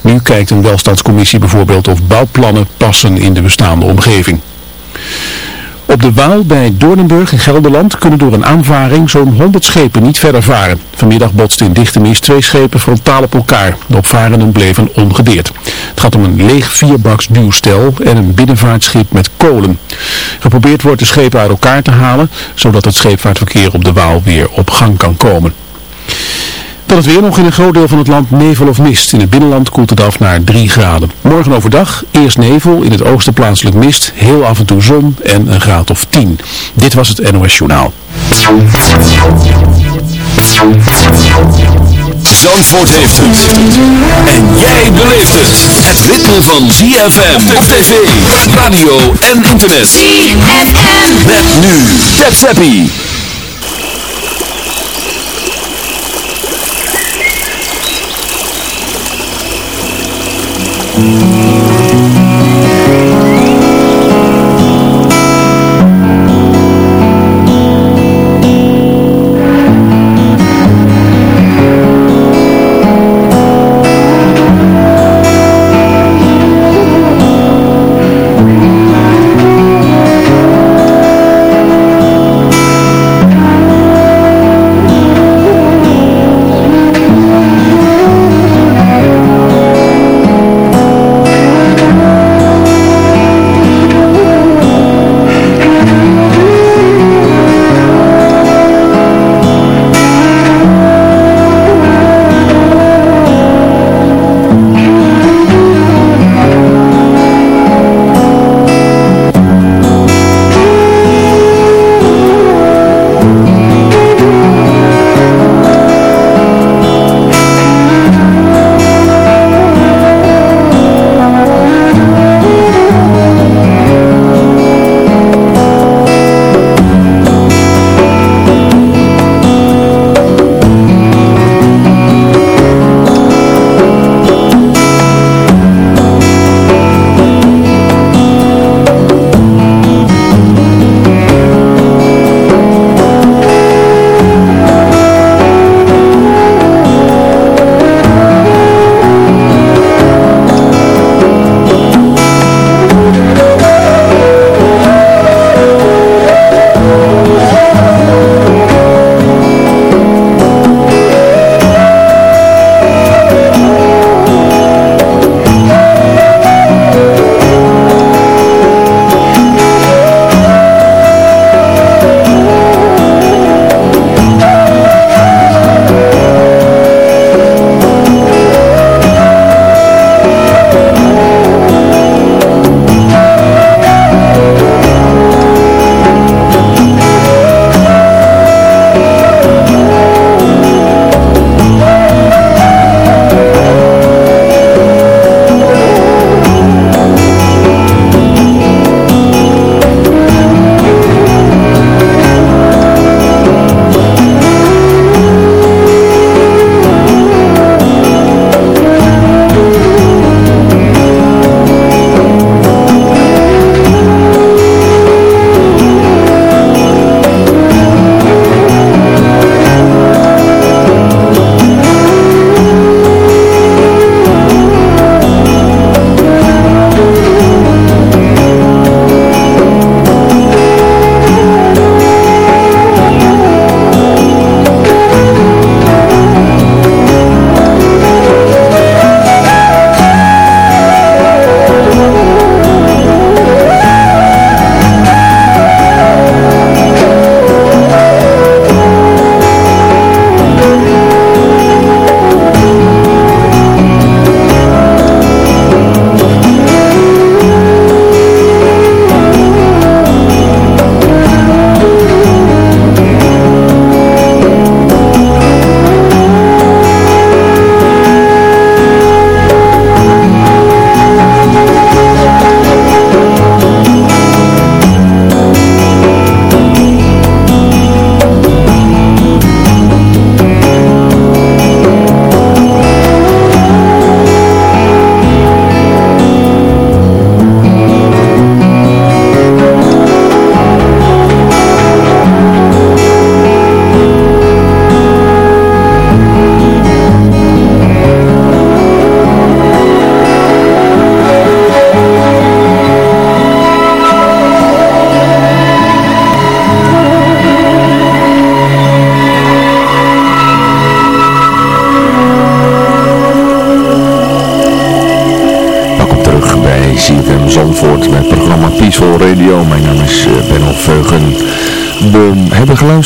Nu kijkt een welstandscommissie bijvoorbeeld of bouwplannen passen in de bestaande omgeving. Op de Waal bij Doornenburg in Gelderland kunnen door een aanvaring zo'n 100 schepen niet verder varen. Vanmiddag botsten in dichte mist twee schepen frontaal op elkaar. De opvarenden bleven ongedeerd. Het gaat om een leeg vierbaks duwstel en een binnenvaartschip met kolen. Geprobeerd wordt de schepen uit elkaar te halen, zodat het scheepvaartverkeer op de Waal weer op gang kan komen. Dan het weer nog in een groot deel van het land nevel of mist. In het binnenland koelt het af naar 3 graden. Morgen overdag eerst nevel, in het oosten plaatselijk mist, heel af en toe zon en een graad of 10. Dit was het NOS Journaal. Zandvoort heeft het. En jij beleeft het. Het ritme van ZFM op tv, radio en internet. ZFM. Met nu. Tap Zappie. you.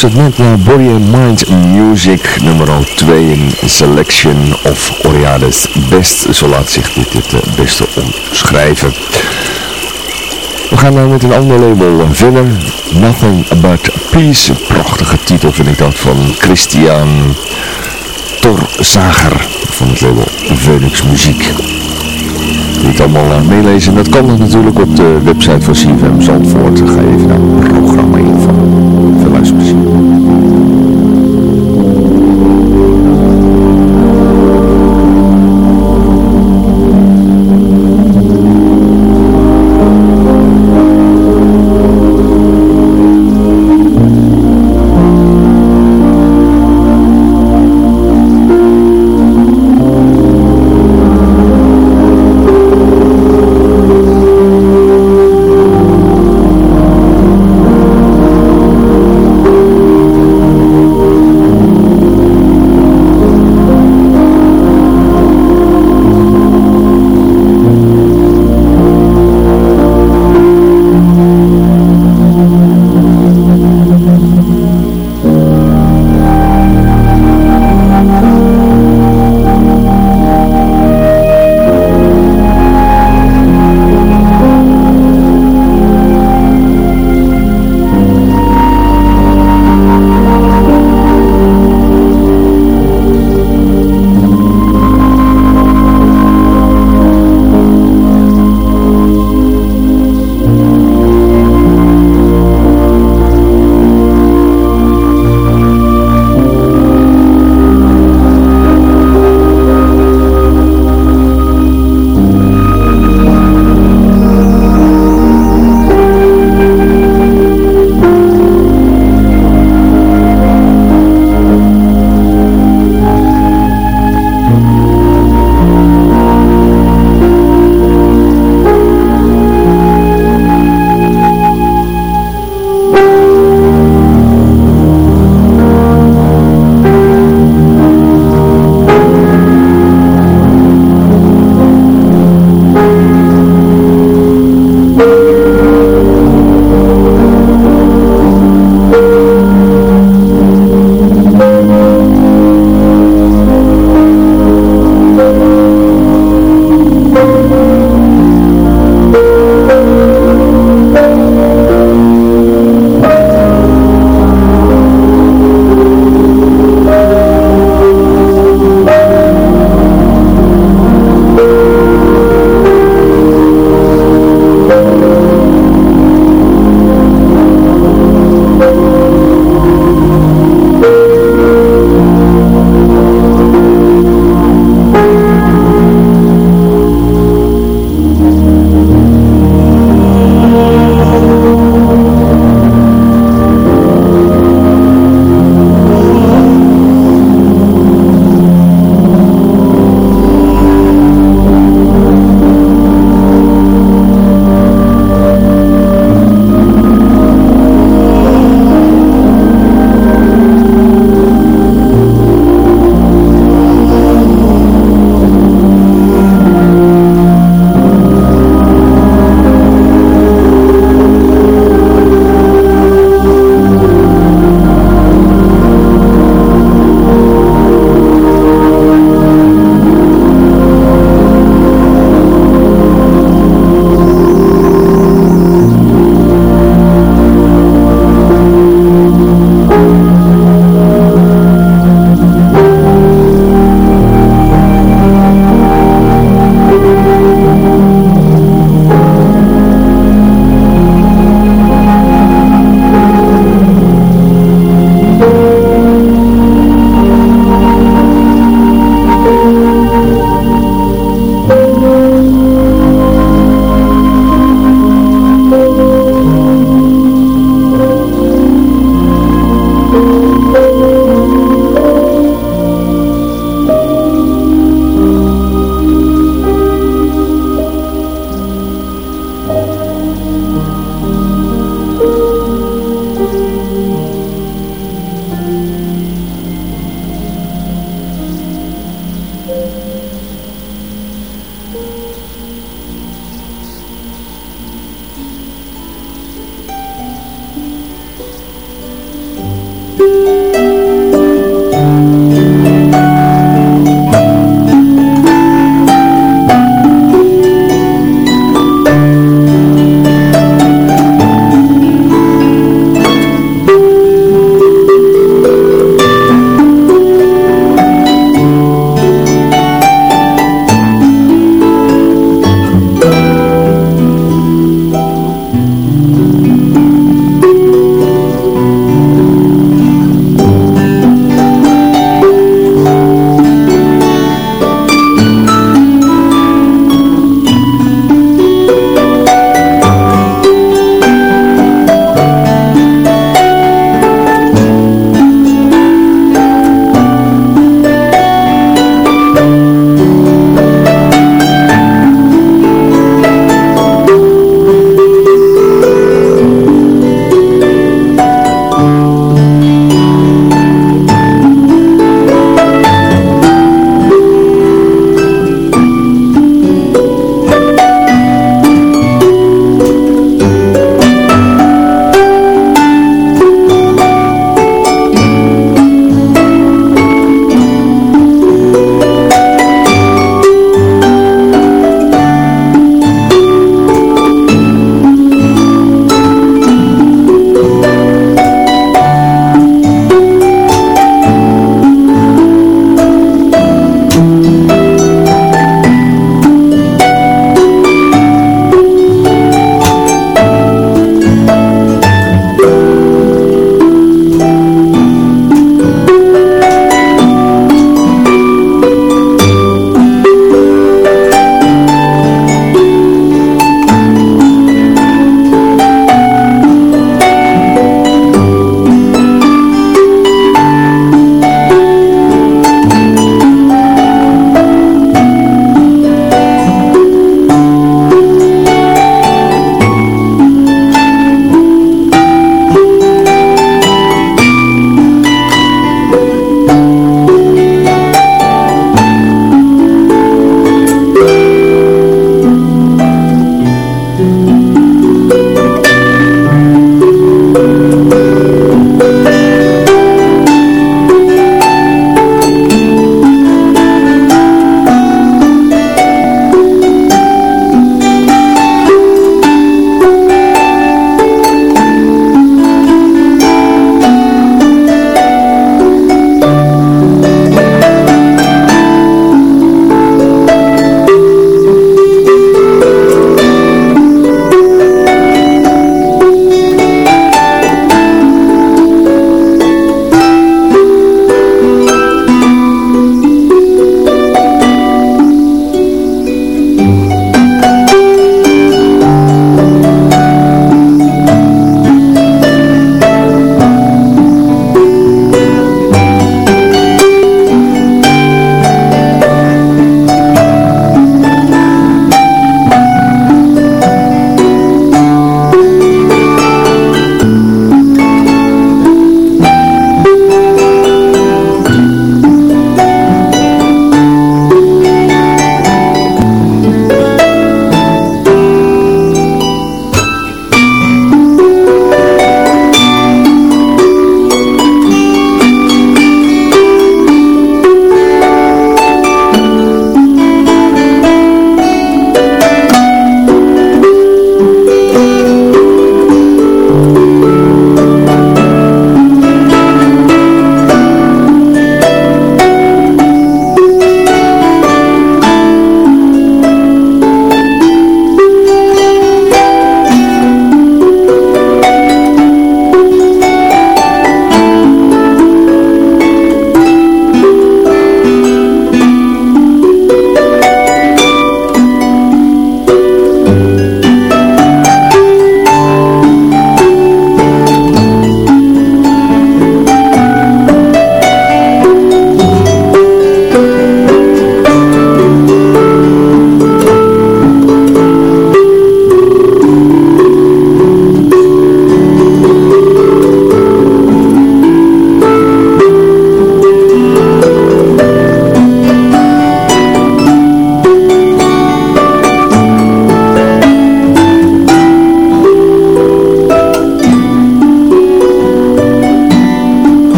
Geluisterd net naar Body and Mind Music nummer 2 in Selection of Oriades Best. Zo laat zich dit het uh, beste omschrijven. We gaan nou met een ander label verder. Nothing But Peace. Prachtige titel vind ik dat van Christian Torzager van het label Phoenix Muziek. Niet allemaal uh, meelezen, dat kan natuurlijk op de website van CFM Zandvoort. Ga even naar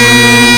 Música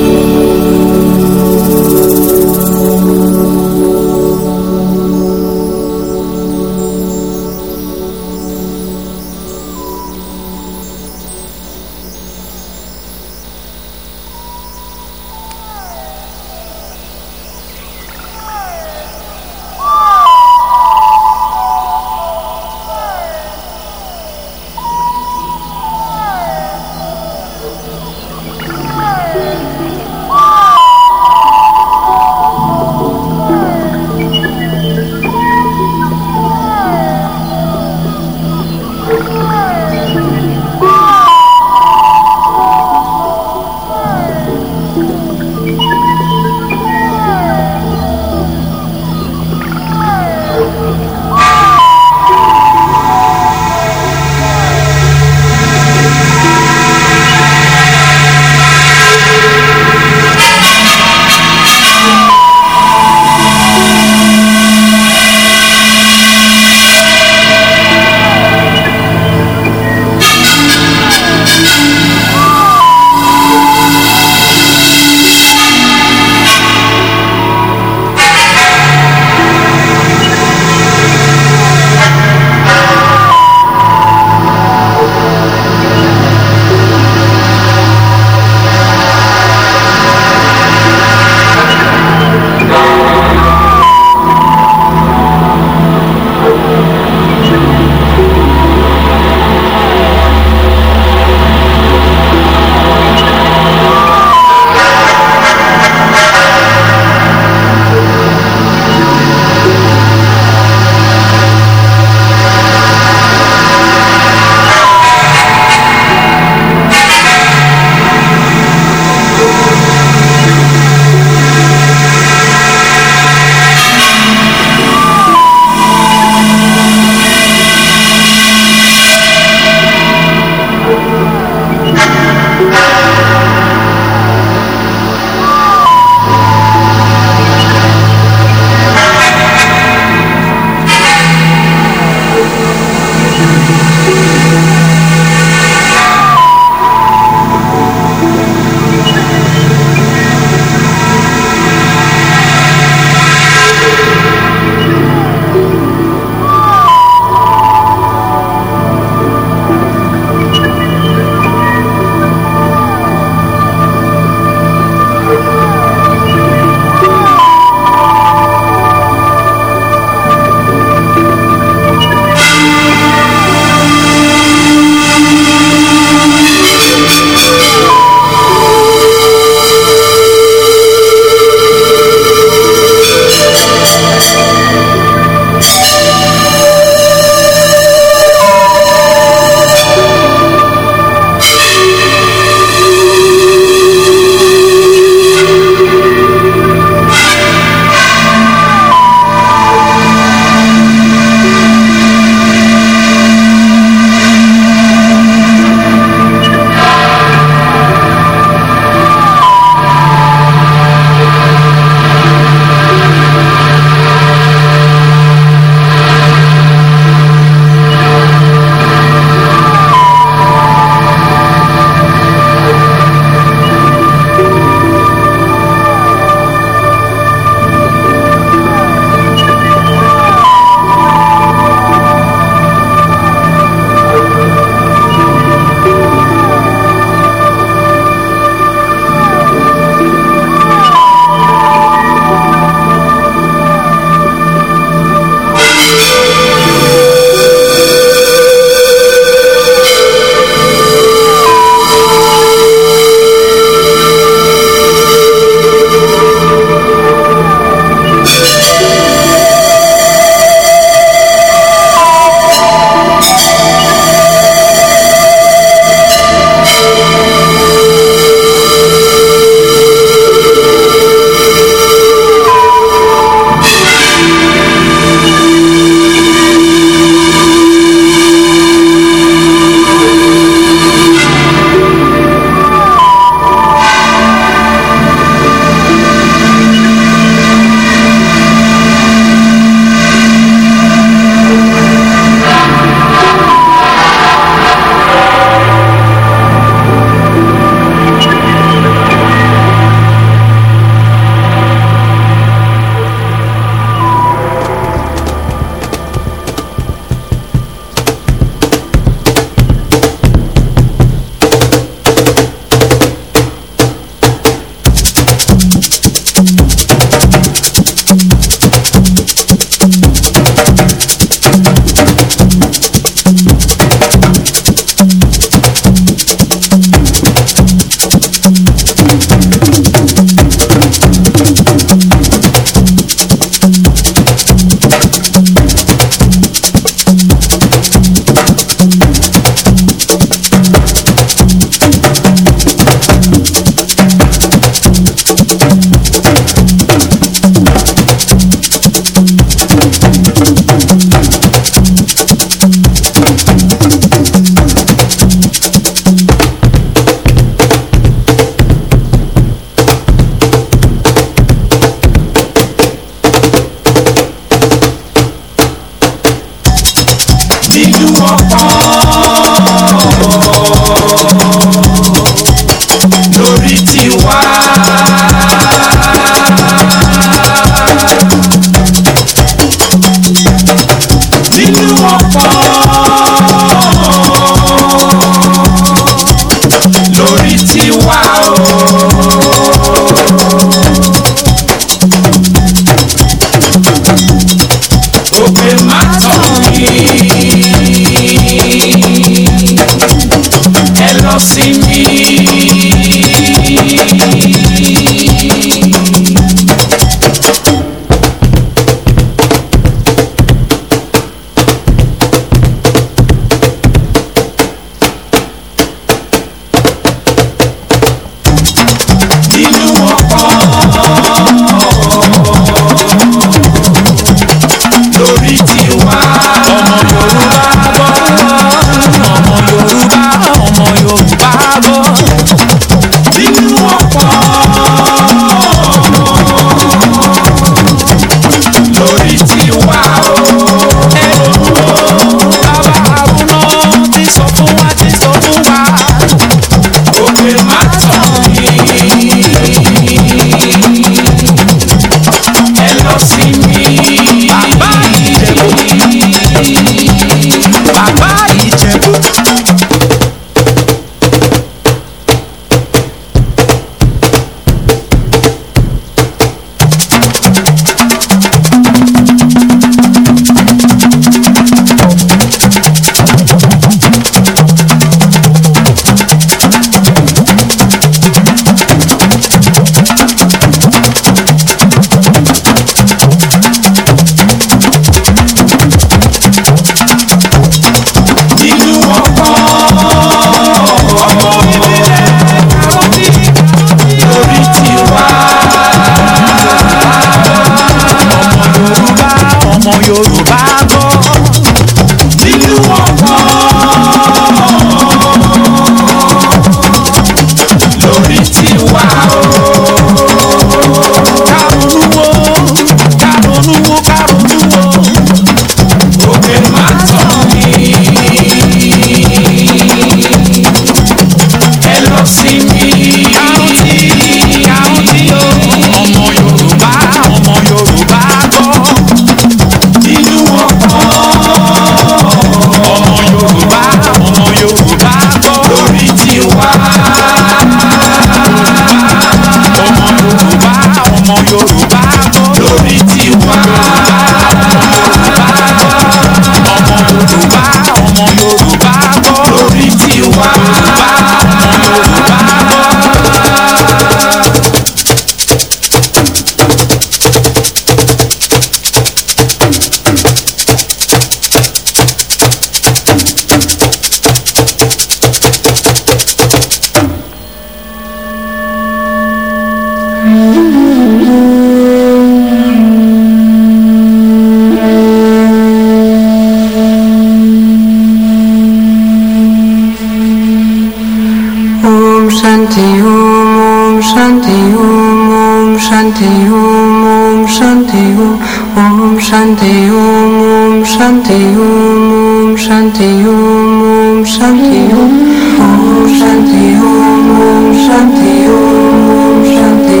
Shanti Om Om Shanti Om Om Shanti Om Om Shanti Om Om Shanti Om Om Shanti Om Om Shanti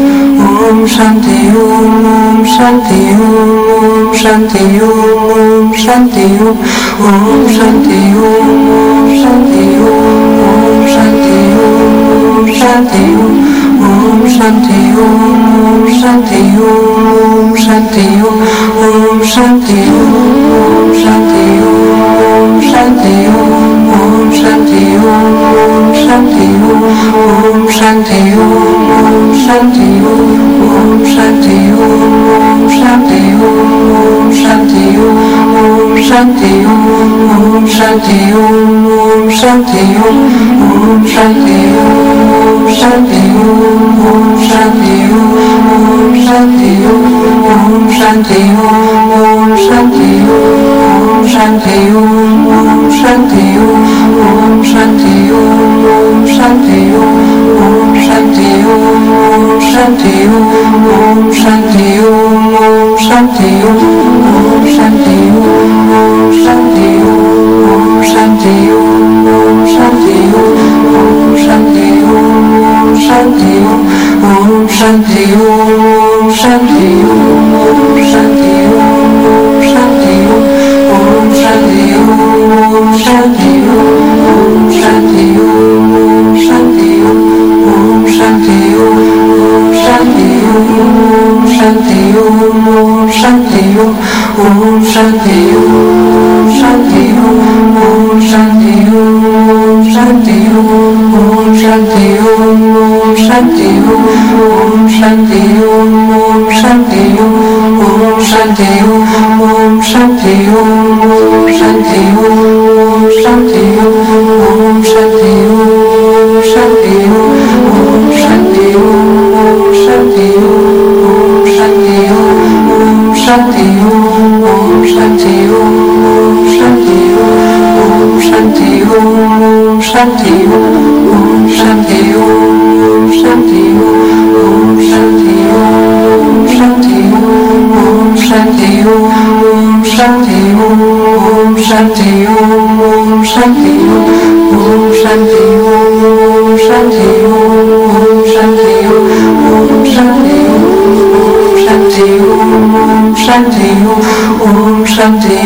Om Shanti Om Shanti Om Shanti Om Shanti Om Shanti Om Shanti Om Shanti Om Shanti Om Shanti Om Shanti, Om Shanti, Om Shanti, Om Shanti, Om Shanti, Om Shanti, Om Shanti, Om Shanti, Om Shanti, Om Shanti, Om Shanti, Om Shanti, Om Shanti, Om Shanti, Om Shanti, Om Shanti, Om Shanti, Shanti, Shanti Om Om Shanti Om Shanti Om Shanti Om Shanti Om Shanti Om Shanti Om Shanti Om Om Shanti.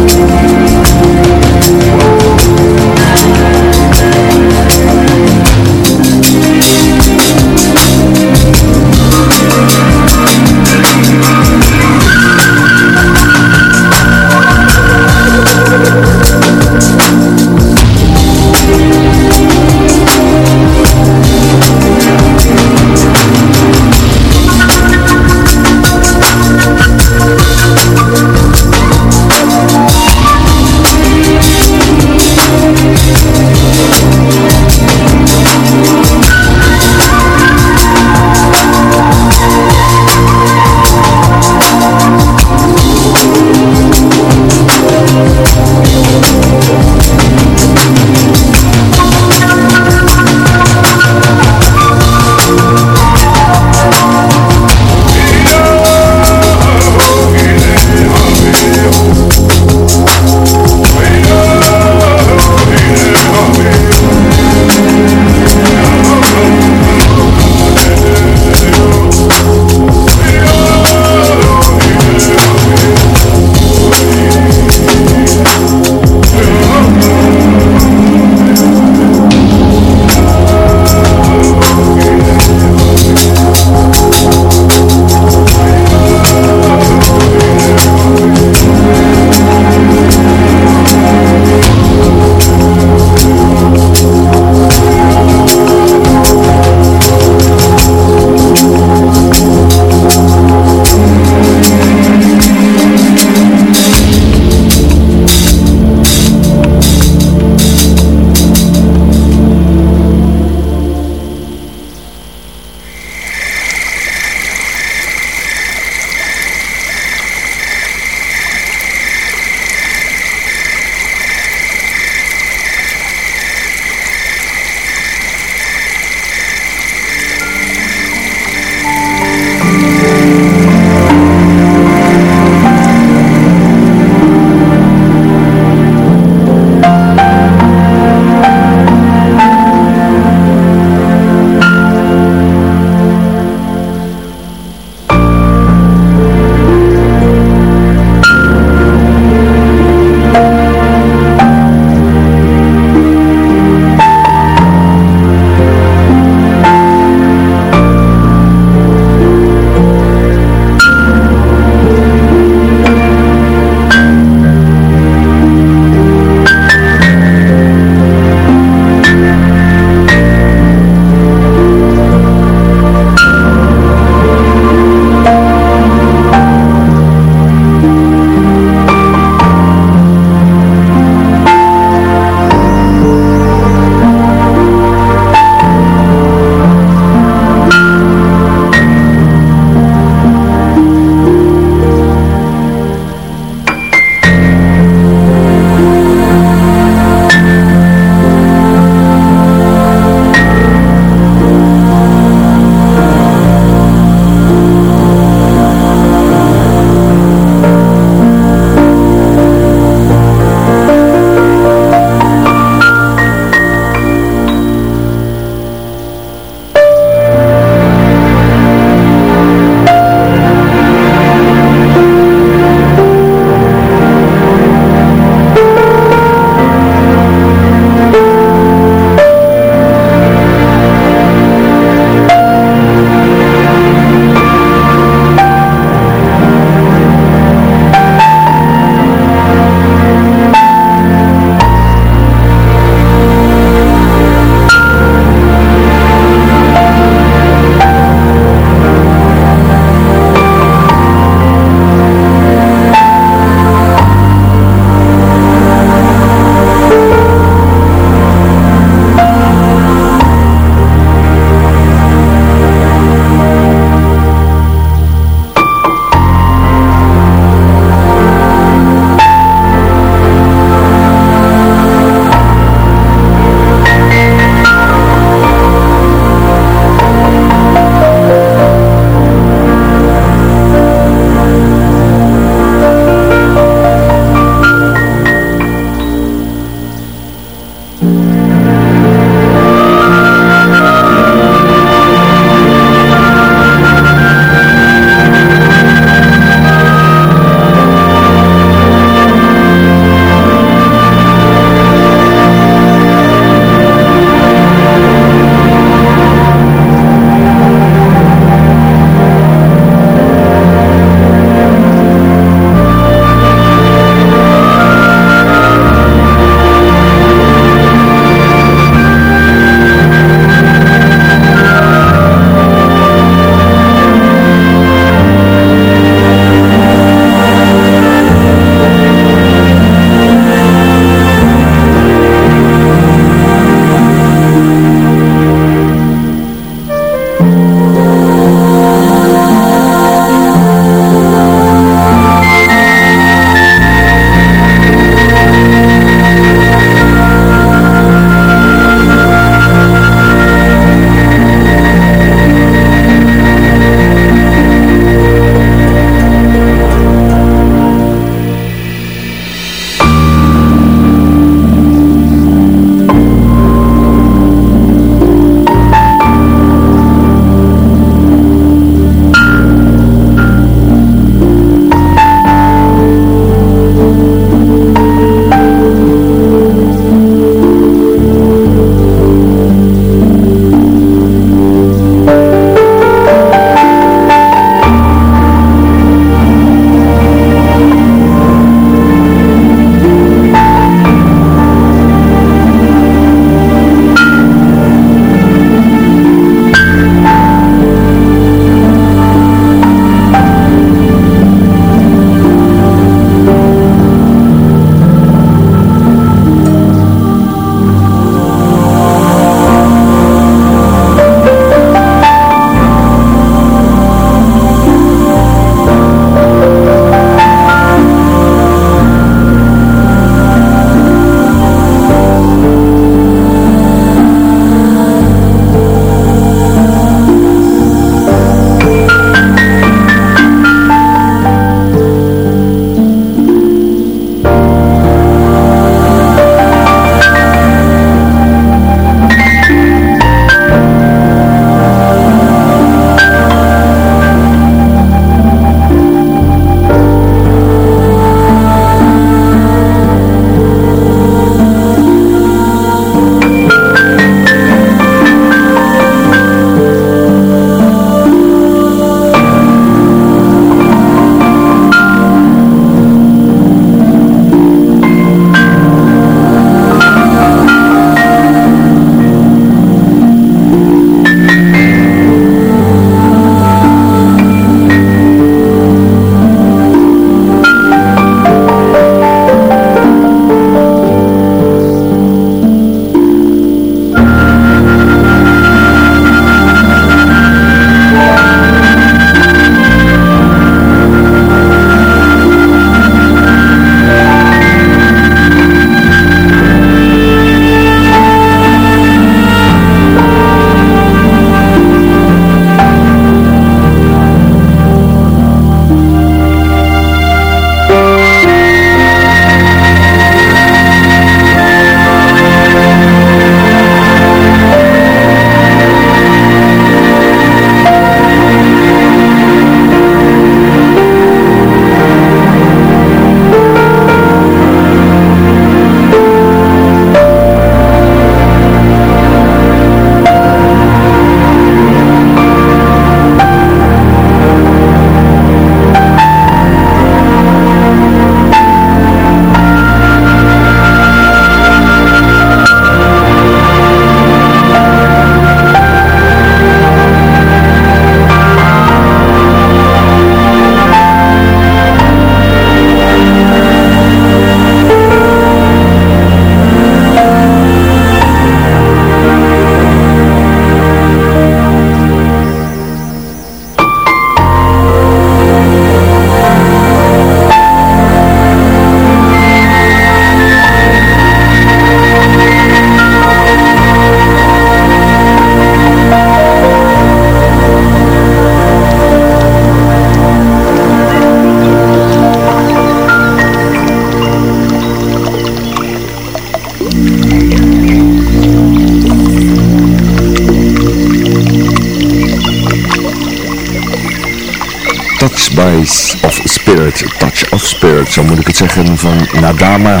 Van Nadama.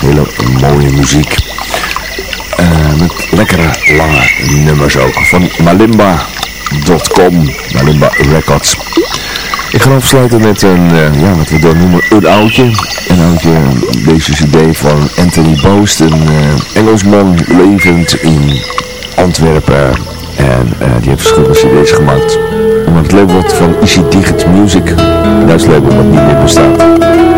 Hele mooie muziek. Uh, met lekkere lange nummers ook. Van Malimba.com, Malimba Records. Ik ga afsluiten met een, uh, ja, wat we dan noemen, een oudje. Een oudje, deze cd van Anthony Boost, een uh, Engelsman levend in Antwerpen. En die heeft verschillende cd's gemaakt. Onder het label van Easy Digit Music, een label wat niet meer bestaat.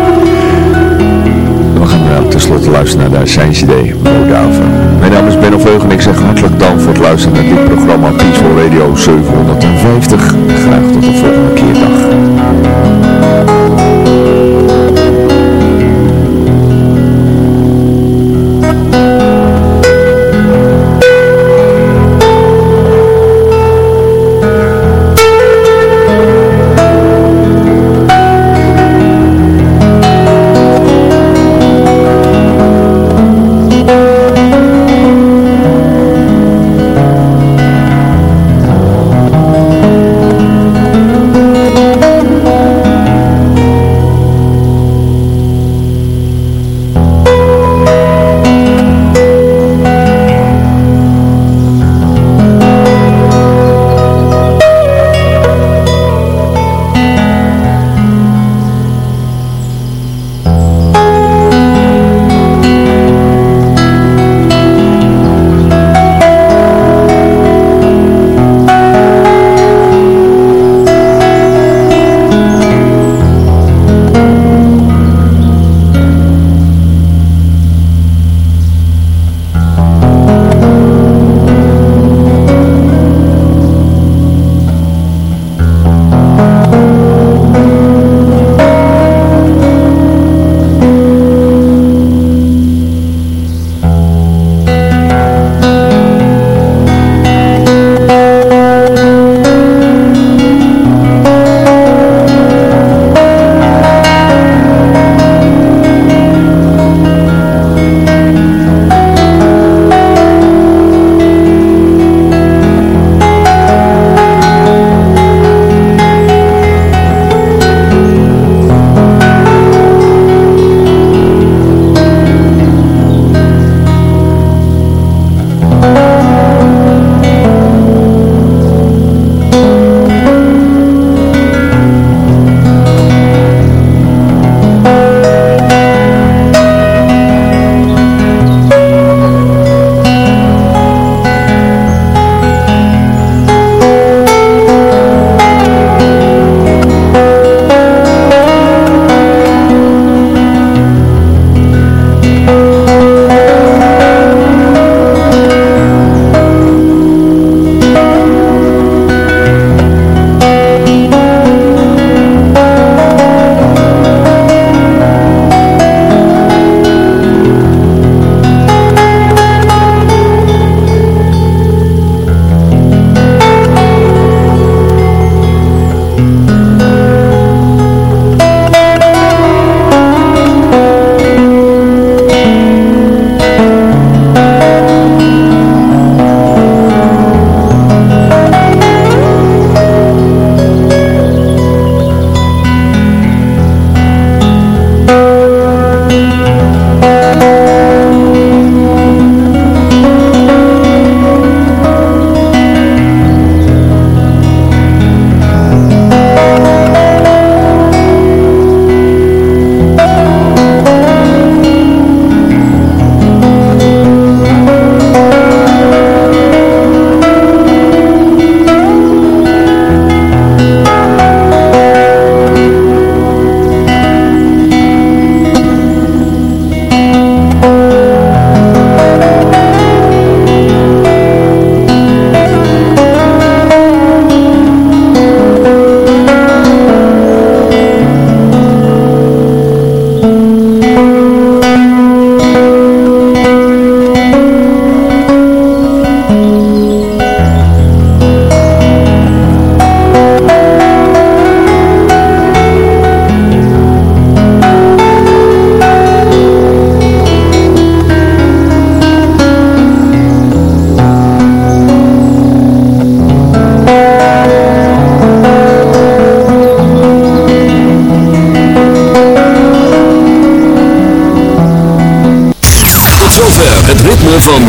Uh, tenslotte luisteren naar zijn cd, Modaven. Mijn naam is Benno Veug en ik zeg hartelijk dank voor het luisteren naar dit programma Peaceful Radio 750. Graag tot de volgende keer. Dag.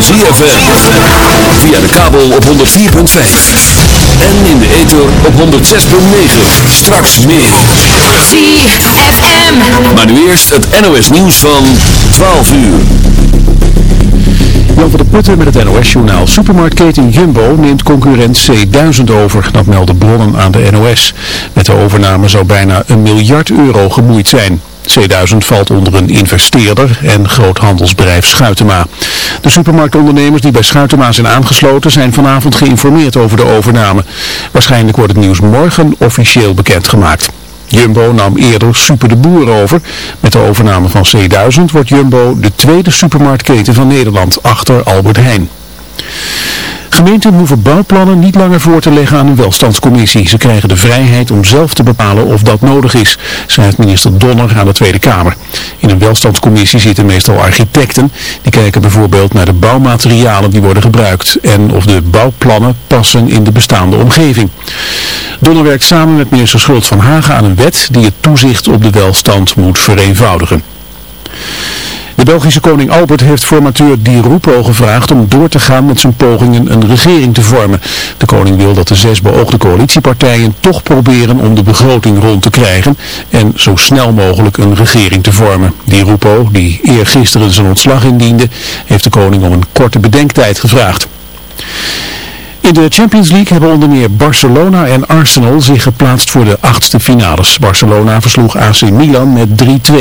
ZFM. Via de kabel op 104.5. En in de ether op 106.9. Straks meer. ZFM. Maar nu eerst het NOS nieuws van 12 uur. Jan van der Putten met het NOS-journaal. Supermarktketen Jumbo neemt concurrent C1000 over. Dat melden bronnen aan de NOS. Met de overname zou bijna een miljard euro gemoeid zijn. C1000 valt onder een investeerder en groothandelsbedrijf Schuitema. De supermarktondernemers die bij Schuitema zijn aangesloten zijn vanavond geïnformeerd over de overname. Waarschijnlijk wordt het nieuws morgen officieel bekendgemaakt. Jumbo nam eerder Super de Boer over. Met de overname van C1000 wordt Jumbo de tweede supermarktketen van Nederland achter Albert Heijn. Gemeenten hoeven bouwplannen niet langer voor te leggen aan een welstandscommissie. Ze krijgen de vrijheid om zelf te bepalen of dat nodig is, schrijft minister Donner aan de Tweede Kamer. In een welstandscommissie zitten meestal architecten. Die kijken bijvoorbeeld naar de bouwmaterialen die worden gebruikt en of de bouwplannen passen in de bestaande omgeving. Donner werkt samen met minister Schult van Hagen aan een wet die het toezicht op de welstand moet vereenvoudigen. De Belgische koning Albert heeft formateur Di Rupo gevraagd om door te gaan met zijn pogingen een regering te vormen. De koning wil dat de zes beoogde coalitiepartijen toch proberen om de begroting rond te krijgen en zo snel mogelijk een regering te vormen. Di Rupo, die eergisteren zijn ontslag indiende, heeft de koning om een korte bedenktijd gevraagd. In de Champions League hebben onder meer Barcelona en Arsenal zich geplaatst voor de achtste finales. Barcelona versloeg AC Milan met 3-2.